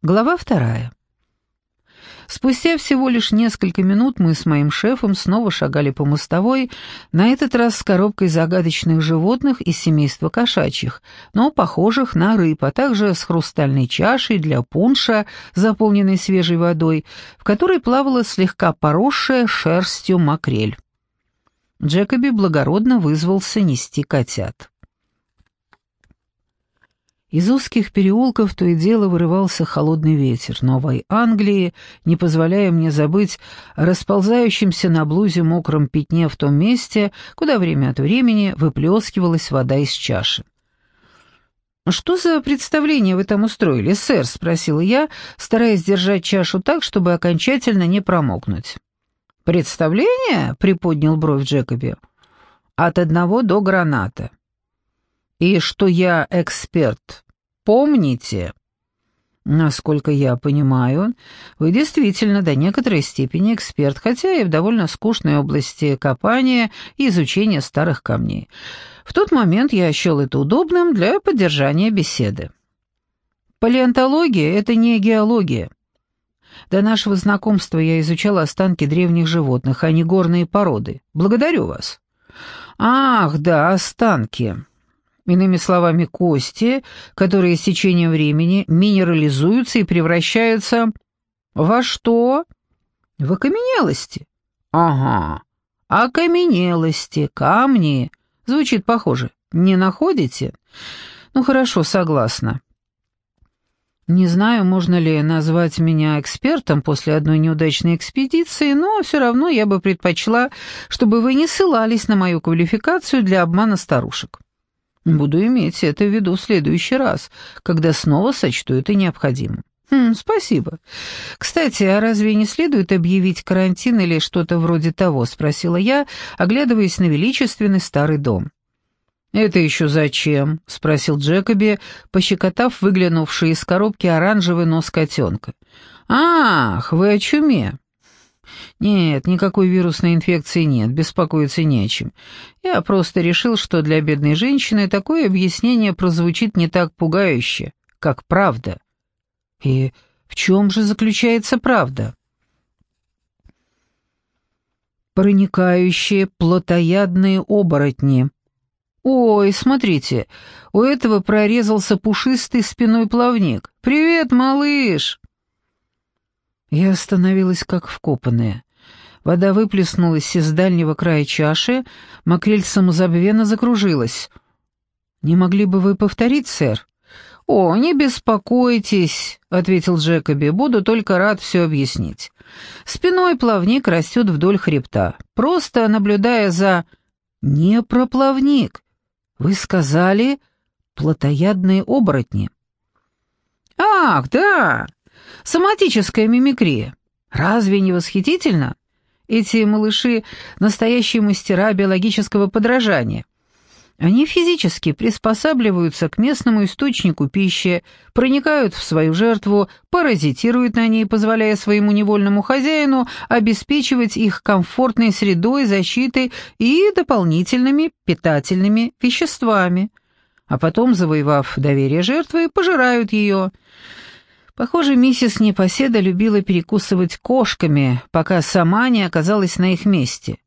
Глава вторая. Спустя всего лишь несколько минут мы с моим шефом снова шагали по мостовой, на этот раз с коробкой загадочных животных из семейства кошачьих, но похожих на рыб, а также с хрустальной чашей для пунша, заполненной свежей водой, в которой плавала слегка поросшая шерстью макрель. Джекоби благородно вызвался нести котят. Из узких переулков то и дело вырывался холодный ветер Новой Англии, не позволяя мне забыть о расползающемся на блузе мокром пятне в том месте, куда время от времени выплескивалась вода из чаши. «Что за представление вы там устроили, сэр?» — спросила я, стараясь держать чашу так, чтобы окончательно не промокнуть. «Представление?» — приподнял бровь Джекоби. «От одного до граната и что я эксперт. Помните? Насколько я понимаю, вы действительно до некоторой степени эксперт, хотя и в довольно скучной области копания и изучения старых камней. В тот момент я счел это удобным для поддержания беседы. Палеонтология — это не геология. До нашего знакомства я изучала останки древних животных, а не горные породы. Благодарю вас. Ах, да, останки. Иными словами, кости, которые с течением времени минерализуются и превращаются во что? В окаменелости. Ага, окаменелости, камни. Звучит похоже. Не находите? Ну хорошо, согласна. Не знаю, можно ли назвать меня экспертом после одной неудачной экспедиции, но все равно я бы предпочла, чтобы вы не ссылались на мою квалификацию для обмана старушек. Буду иметь это в виду в следующий раз, когда снова сочту это необходимым. Хм, спасибо. Кстати, а разве не следует объявить карантин или что-то вроде того, спросила я, оглядываясь на величественный старый дом. «Это еще зачем?» — спросил Джекоби, пощекотав выглянувший из коробки оранжевый нос котенка. «Ах, вы о чуме!» «Нет, никакой вирусной инфекции нет, беспокоиться не о чем. Я просто решил, что для бедной женщины такое объяснение прозвучит не так пугающе, как правда». «И в чем же заключается правда?» «Проникающие плотоядные оборотни». «Ой, смотрите, у этого прорезался пушистый спиной плавник. Привет, малыш!» Я остановилась как вкопанная. Вода выплеснулась из дальнего края чаши, макрель самозабвенно закружилась. «Не могли бы вы повторить, сэр?» «О, не беспокойтесь», — ответил Джекоби, — «буду только рад все объяснить. Спиной плавник растет вдоль хребта, просто наблюдая за...» «Не про плавник. Вы сказали плотоядные оборотни». «Ах, да! Соматическая мимикрия. Разве не восхитительно? Эти малыши — настоящие мастера биологического подражания. Они физически приспосабливаются к местному источнику пищи, проникают в свою жертву, паразитируют на ней, позволяя своему невольному хозяину обеспечивать их комфортной средой, защитой и дополнительными питательными веществами. А потом, завоевав доверие жертвы, пожирают ее — Похоже, миссис Непоседа любила перекусывать кошками, пока сама не оказалась на их месте.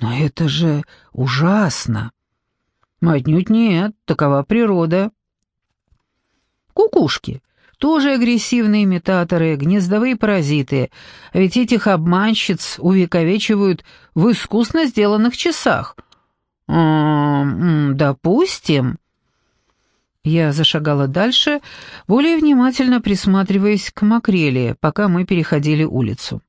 Но это же ужасно. Отнюдь нет, такова природа. Кукушки тоже агрессивные имитаторы, гнездовые паразиты, а ведь этих обманщиц увековечивают в искусно сделанных часах. М -м, допустим, я зашагала дальше, более внимательно присматриваясь к макреле, пока мы переходили улицу.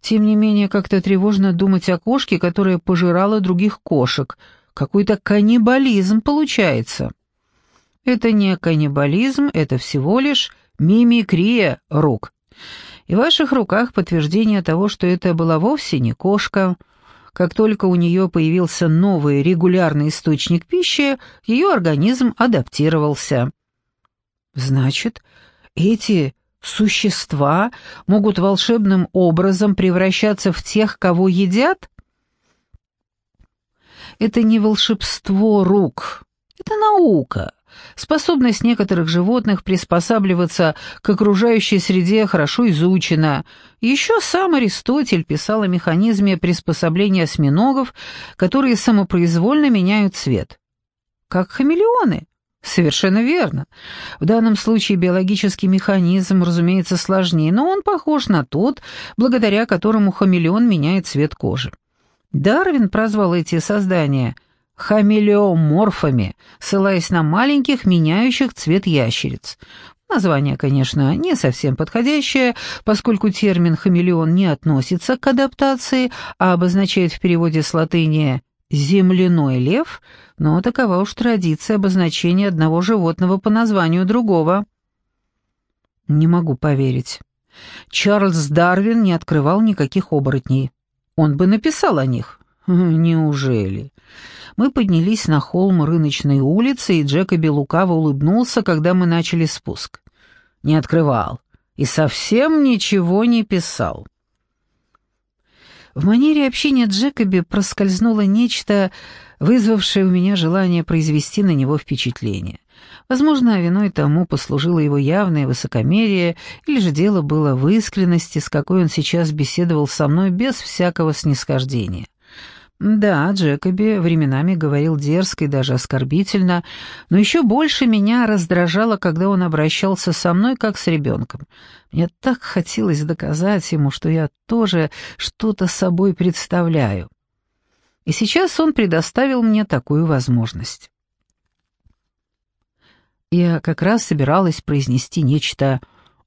Тем не менее, как-то тревожно думать о кошке, которая пожирала других кошек. Какой-то каннибализм получается. Это не каннибализм, это всего лишь мимикрия рук. И в ваших руках подтверждение того, что это была вовсе не кошка, как только у нее появился новый регулярный источник пищи, ее организм адаптировался. Значит, эти существа могут волшебным образом превращаться в тех, кого едят? Это не волшебство рук, это наука, Способность некоторых животных приспосабливаться к окружающей среде хорошо изучена. Еще сам Аристотель писал о механизме приспособления осьминогов, которые самопроизвольно меняют цвет. Как хамелеоны. Совершенно верно. В данном случае биологический механизм, разумеется, сложнее, но он похож на тот, благодаря которому хамелеон меняет цвет кожи. Дарвин прозвал эти создания хамелеоморфами, ссылаясь на маленьких, меняющих цвет ящериц. Название, конечно, не совсем подходящее, поскольку термин «хамелеон» не относится к адаптации, а обозначает в переводе с латыни «земляной лев», но такова уж традиция обозначения одного животного по названию другого. Не могу поверить. Чарльз Дарвин не открывал никаких оборотней. Он бы написал о них. Неужели? Мы поднялись на холм рыночной улицы, и Джекоби лукаво улыбнулся, когда мы начали спуск. Не открывал и совсем ничего не писал. В манере общения Джекоби проскользнуло нечто, вызвавшее у меня желание произвести на него впечатление. Возможно, виной тому послужило его явное высокомерие, или же дело было в искренности, с какой он сейчас беседовал со мной без всякого снисхождения. Да, Джекоби временами говорил дерзко и даже оскорбительно, но еще больше меня раздражало, когда он обращался со мной как с ребенком. Мне так хотелось доказать ему, что я тоже что-то собой представляю. И сейчас он предоставил мне такую возможность. Я как раз собиралась произнести нечто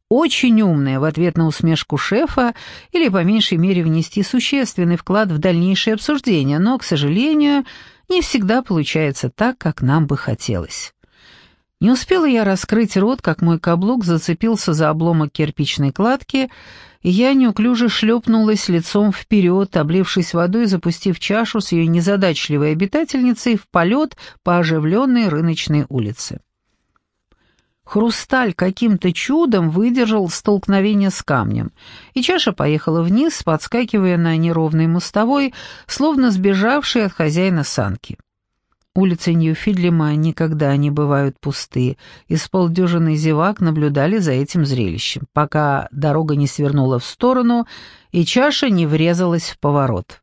очень умное в ответ на усмешку шефа или, по меньшей мере, внести существенный вклад в дальнейшее обсуждение, но, к сожалению, не всегда получается так, как нам бы хотелось. Не успела я раскрыть рот, как мой каблук зацепился за обломок кирпичной кладки, и я неуклюже шлепнулась лицом вперед, облившись водой запустив чашу с ее незадачливой обитательницей в полет по оживленной рыночной улице. Хрусталь каким-то чудом выдержал столкновение с камнем, и чаша поехала вниз, подскакивая на неровной мостовой, словно сбежавшей от хозяина санки. Улицы Нью-Фидлема никогда не бывают пустые, и с полдюжины зевак наблюдали за этим зрелищем, пока дорога не свернула в сторону и чаша не врезалась в поворот.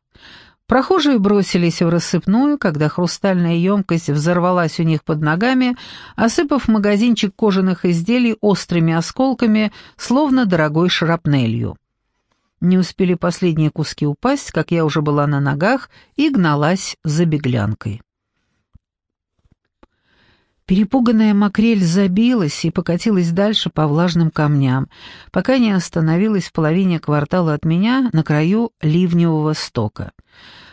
Прохожие бросились в рассыпную, когда хрустальная емкость взорвалась у них под ногами, осыпав магазинчик кожаных изделий острыми осколками, словно дорогой шрапнелью. Не успели последние куски упасть, как я уже была на ногах и гналась за беглянкой. Перепуганная макрель забилась и покатилась дальше по влажным камням, пока не остановилась в половине квартала от меня на краю ливневого стока.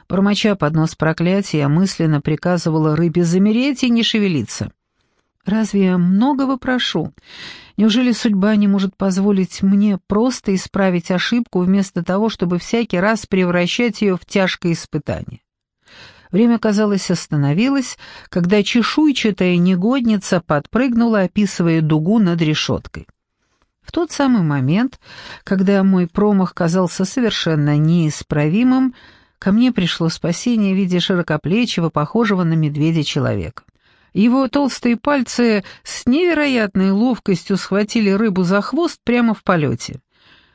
Бормоча под нос проклятия, мысленно приказывала рыбе замереть и не шевелиться. «Разве я многого прошу? Неужели судьба не может позволить мне просто исправить ошибку вместо того, чтобы всякий раз превращать ее в тяжкое испытание?» Время, казалось, остановилось, когда чешуйчатая негодница подпрыгнула, описывая дугу над решеткой. В тот самый момент, когда мой промах казался совершенно неисправимым, ко мне пришло спасение в виде широкоплечего, похожего на медведя человека. Его толстые пальцы с невероятной ловкостью схватили рыбу за хвост прямо в полете.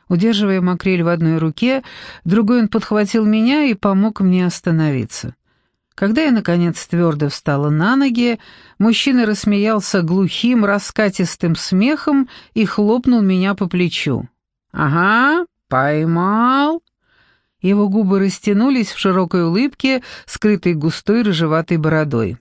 Удерживая макрель в одной руке, другой он подхватил меня и помог мне остановиться. Когда я, наконец, твердо встала на ноги, мужчина рассмеялся глухим, раскатистым смехом и хлопнул меня по плечу. «Ага, поймал!» Его губы растянулись в широкой улыбке, скрытой густой рыжеватой бородой.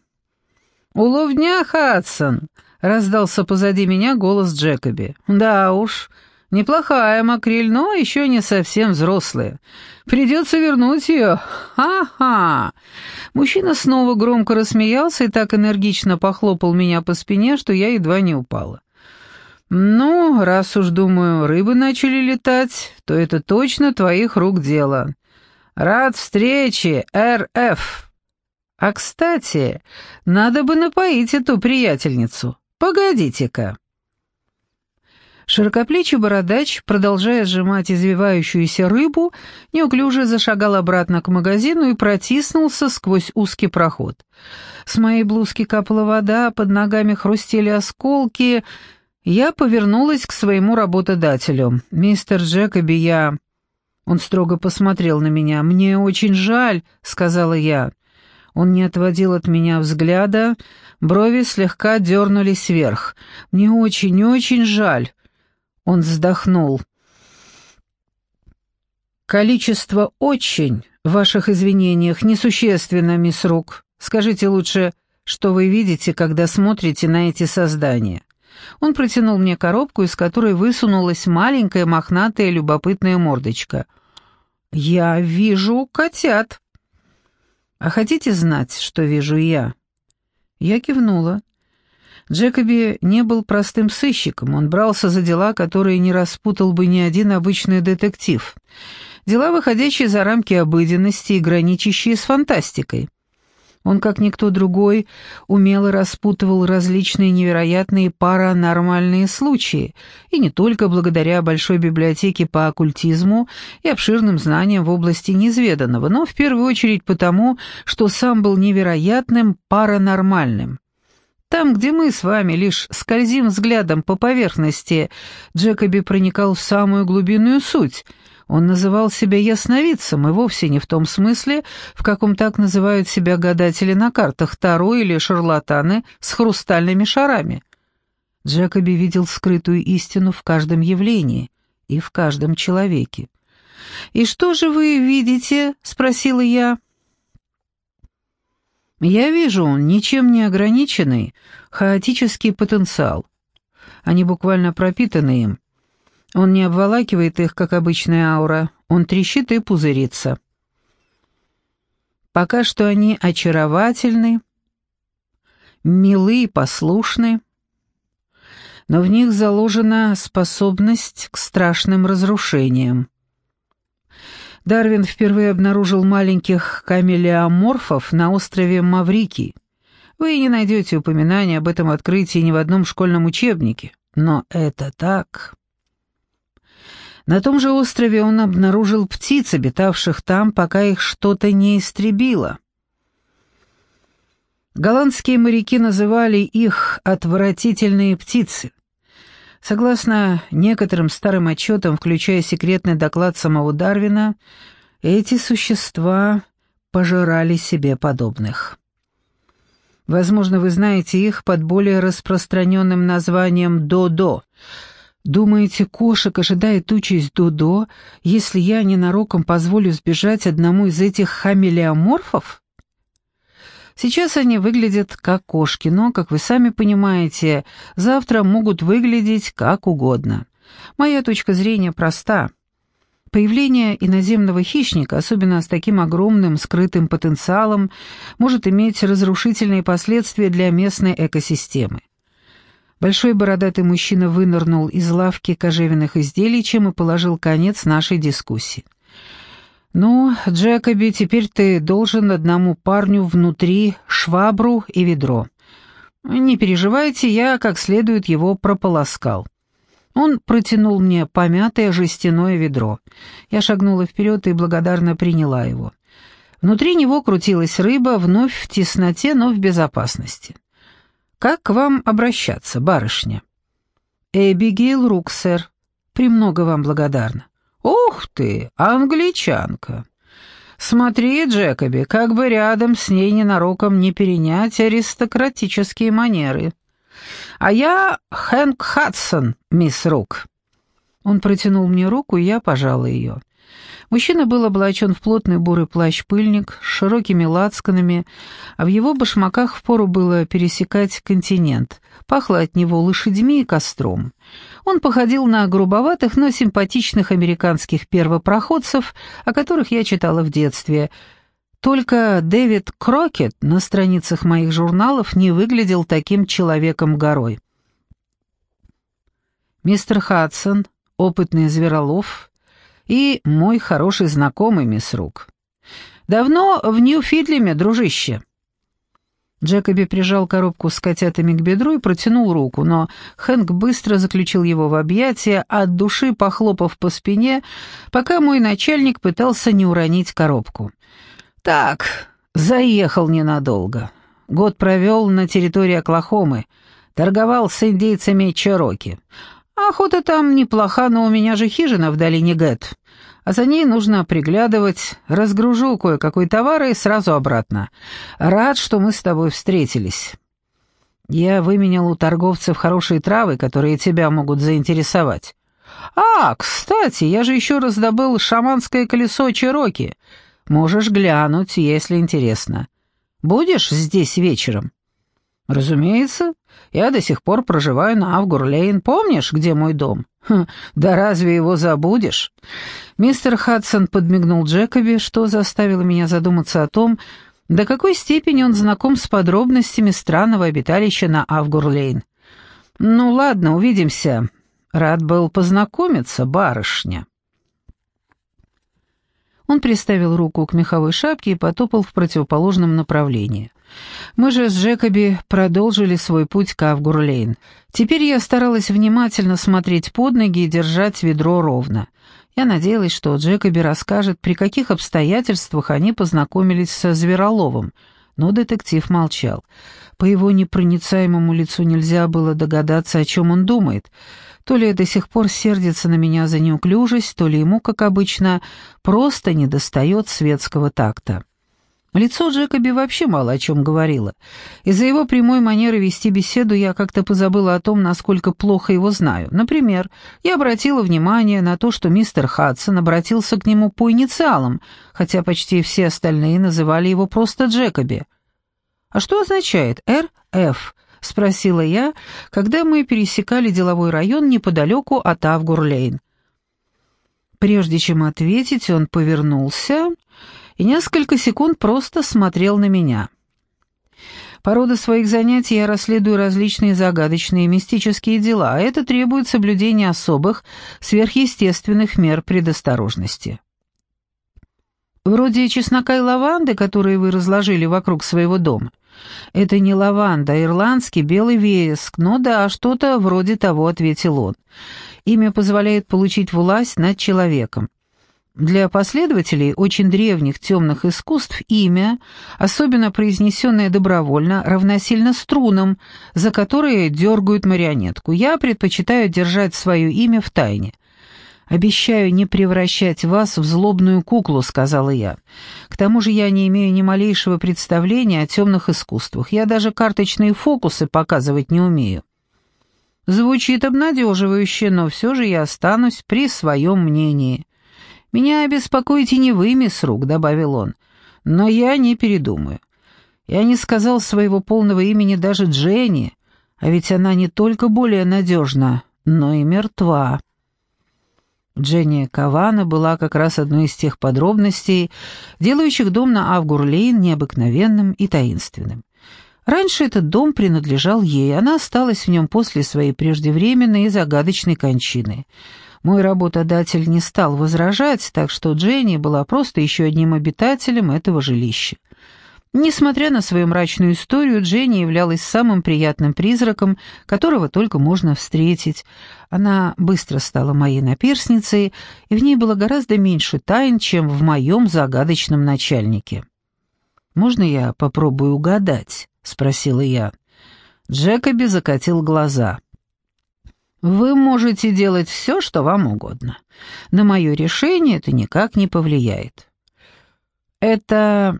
«Улов дня, Хадсон!» — раздался позади меня голос Джекоби. «Да уж, Неплохая макрель, но еще не совсем взрослая. Придется вернуть ее. Ха-ха!» Мужчина снова громко рассмеялся и так энергично похлопал меня по спине, что я едва не упала. «Ну, раз уж, думаю, рыбы начали летать, то это точно твоих рук дело. Рад встрече, РФ. А, кстати, надо бы напоить эту приятельницу. Погодите-ка». Широкоплечий бородач, продолжая сжимать извивающуюся рыбу, неуклюже зашагал обратно к магазину и протиснулся сквозь узкий проход. С моей блузки капала вода, под ногами хрустели осколки. Я повернулась к своему работодателю. «Мистер Джекоби, я...» Он строго посмотрел на меня. «Мне очень жаль», — сказала я. Он не отводил от меня взгляда, брови слегка дернулись вверх. «Мне очень-очень жаль». Он вздохнул. «Количество «очень» в ваших извинениях несущественно, мисс Рук. Скажите лучше, что вы видите, когда смотрите на эти создания?» Он протянул мне коробку, из которой высунулась маленькая мохнатая любопытная мордочка. «Я вижу котят». «А хотите знать, что вижу я?» Я кивнула. Джекоби не был простым сыщиком, он брался за дела, которые не распутал бы ни один обычный детектив. Дела, выходящие за рамки обыденности и граничащие с фантастикой. Он, как никто другой, умело распутывал различные невероятные паранормальные случаи, и не только благодаря большой библиотеке по оккультизму и обширным знаниям в области неизведанного, но в первую очередь потому, что сам был невероятным паранормальным. Там, где мы с вами лишь скользим взглядом по поверхности, Джекоби проникал в самую глубинную суть. Он называл себя ясновидцем, и вовсе не в том смысле, в каком так называют себя гадатели на картах Таро или шарлатаны с хрустальными шарами. Джекоби видел скрытую истину в каждом явлении и в каждом человеке. «И что же вы видите?» — спросила я. Я вижу ничем не ограниченный, хаотический потенциал. Они буквально пропитаны им. Он не обволакивает их, как обычная аура, он трещит и пузырится. Пока что они очаровательны, милы и послушны, но в них заложена способность к страшным разрушениям. Дарвин впервые обнаружил маленьких камелеоморфов на острове Маврикий. Вы не найдете упоминания об этом открытии ни в одном школьном учебнике. Но это так. На том же острове он обнаружил птиц, обитавших там, пока их что-то не истребило. Голландские моряки называли их «отвратительные птицы». Согласно некоторым старым отчетам, включая секретный доклад самого Дарвина, эти существа пожирали себе подобных. Возможно, вы знаете их под более распространенным названием «додо». Думаете, кошек ожидает участь Додо, если я ненароком позволю сбежать одному из этих хамелеоморфов? Сейчас они выглядят как кошки, но, как вы сами понимаете, завтра могут выглядеть как угодно. Моя точка зрения проста. Появление иноземного хищника, особенно с таким огромным скрытым потенциалом, может иметь разрушительные последствия для местной экосистемы. Большой бородатый мужчина вынырнул из лавки кожевенных изделий, чем и положил конец нашей дискуссии. «Ну, Джекоби, теперь ты должен одному парню внутри швабру и ведро. Не переживайте, я как следует его прополоскал». Он протянул мне помятое жестяное ведро. Я шагнула вперед и благодарно приняла его. Внутри него крутилась рыба, вновь в тесноте, но в безопасности. «Как к вам обращаться, барышня?» «Эбигейл Рук, сэр. Премного вам благодарна». «Ух ты, англичанка!» «Смотри, Джекоби, как бы рядом с ней ненароком не перенять аристократические манеры. А я Хэнк Хадсон, мисс Рук». Он протянул мне руку, и я пожала ее. Мужчина был облачен в плотный бурый плащ-пыльник с широкими лацканами, а в его башмаках впору было пересекать континент. Пахло от него лошадьми и костром. Он походил на грубоватых, но симпатичных американских первопроходцев, о которых я читала в детстве. Только Дэвид Крокет на страницах моих журналов не выглядел таким человеком-горой. Мистер Хадсон, опытный зверолов, и мой хороший знакомый, мисс Рук. Давно в Нью-Фидлеме, дружище?» Джекоби прижал коробку с котятами к бедру и протянул руку, но Хэнк быстро заключил его в объятия, от души похлопав по спине, пока мой начальник пытался не уронить коробку. «Так, заехал ненадолго. Год провел на территории Оклахомы, торговал с индейцами Чероки. Охота там неплоха, но у меня же хижина в долине Гэт а за ней нужно приглядывать. Разгружу кое-какой товар и сразу обратно. Рад, что мы с тобой встретились. Я выменял у торговцев хорошие травы, которые тебя могут заинтересовать. А, кстати, я же еще раздобыл шаманское колесо Чироки. Можешь глянуть, если интересно. Будешь здесь вечером? Разумеется. Я до сих пор проживаю на Авгур-Лейн. Помнишь, где мой дом? Хм, да разве его забудешь? Мистер Хадсон подмигнул Джекоби, что заставило меня задуматься о том, до какой степени он знаком с подробностями странного обиталища на Авгур-Лейн. «Ну ладно, увидимся. Рад был познакомиться, барышня». Он приставил руку к меховой шапке и потопал в противоположном направлении. Мы же с Джекоби продолжили свой путь к Авгурлейн. Теперь я старалась внимательно смотреть под ноги и держать ведро ровно. Я надеялась, что Джекоби расскажет, при каких обстоятельствах они познакомились со Звероловым, но детектив молчал. По его непроницаемому лицу нельзя было догадаться, о чем он думает — то ли до сих пор сердится на меня за неуклюжесть, то ли ему, как обычно, просто недостает светского такта. Лицо Джекоби вообще мало о чем говорило. Из-за его прямой манеры вести беседу я как-то позабыла о том, насколько плохо его знаю. Например, я обратила внимание на то, что мистер Хадсон обратился к нему по инициалам, хотя почти все остальные называли его просто Джекоби. А что означает «РФ»? — спросила я, когда мы пересекали деловой район неподалеку от Авгур-Лейн. Прежде чем ответить, он повернулся и несколько секунд просто смотрел на меня. По роду своих занятий я расследую различные загадочные мистические дела, а это требует соблюдения особых, сверхъестественных мер предосторожности. Вроде чеснока и лаванды, которые вы разложили вокруг своего дома. «Это не лаванда, а ирландский белый вереск. Ну да, что-то вроде того», — ответил он. «Имя позволяет получить власть над человеком. Для последователей очень древних темных искусств имя, особенно произнесенное добровольно, равносильно струнам, за которые дергают марионетку. Я предпочитаю держать свое имя в тайне. «Обещаю не превращать вас в злобную куклу», — сказала я. «К тому же я не имею ни малейшего представления о темных искусствах. Я даже карточные фокусы показывать не умею». Звучит обнадеживающе, но все же я останусь при своем мнении. «Меня беспокоите не вы, мисс Рук», — добавил он, — «но я не передумаю. Я не сказал своего полного имени даже Дженни, а ведь она не только более надежна, но и мертва». Дженни Кавана была как раз одной из тех подробностей, делающих дом на Авгурлейн необыкновенным и таинственным. Раньше этот дом принадлежал ей, она осталась в нем после своей преждевременной и загадочной кончины. Мой работодатель не стал возражать, так что Дженни была просто еще одним обитателем этого жилища. Несмотря на свою мрачную историю, Дженни являлась самым приятным призраком, которого только можно встретить. Она быстро стала моей наперсницей, и в ней было гораздо меньше тайн, чем в моем загадочном начальнике. «Можно я попробую угадать?» — спросила я. Джекоби закатил глаза. «Вы можете делать все, что вам угодно. На мое решение это никак не повлияет». «Это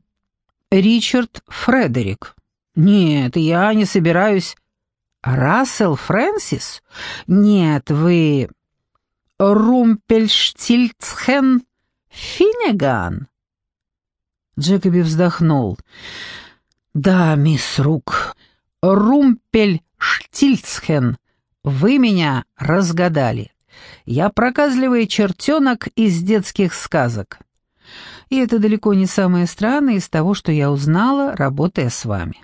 Ричард Фредерик. Нет, я не собираюсь. Рассел Фрэнсис? Нет, вы... Румпельштильцхен Финнеган? Джекоби вздохнул. «Да, мисс Рук, Румпельштильцхен, вы меня разгадали. Я проказливый чертенок из детских сказок и это далеко не самое странное из того, что я узнала, работая с вами.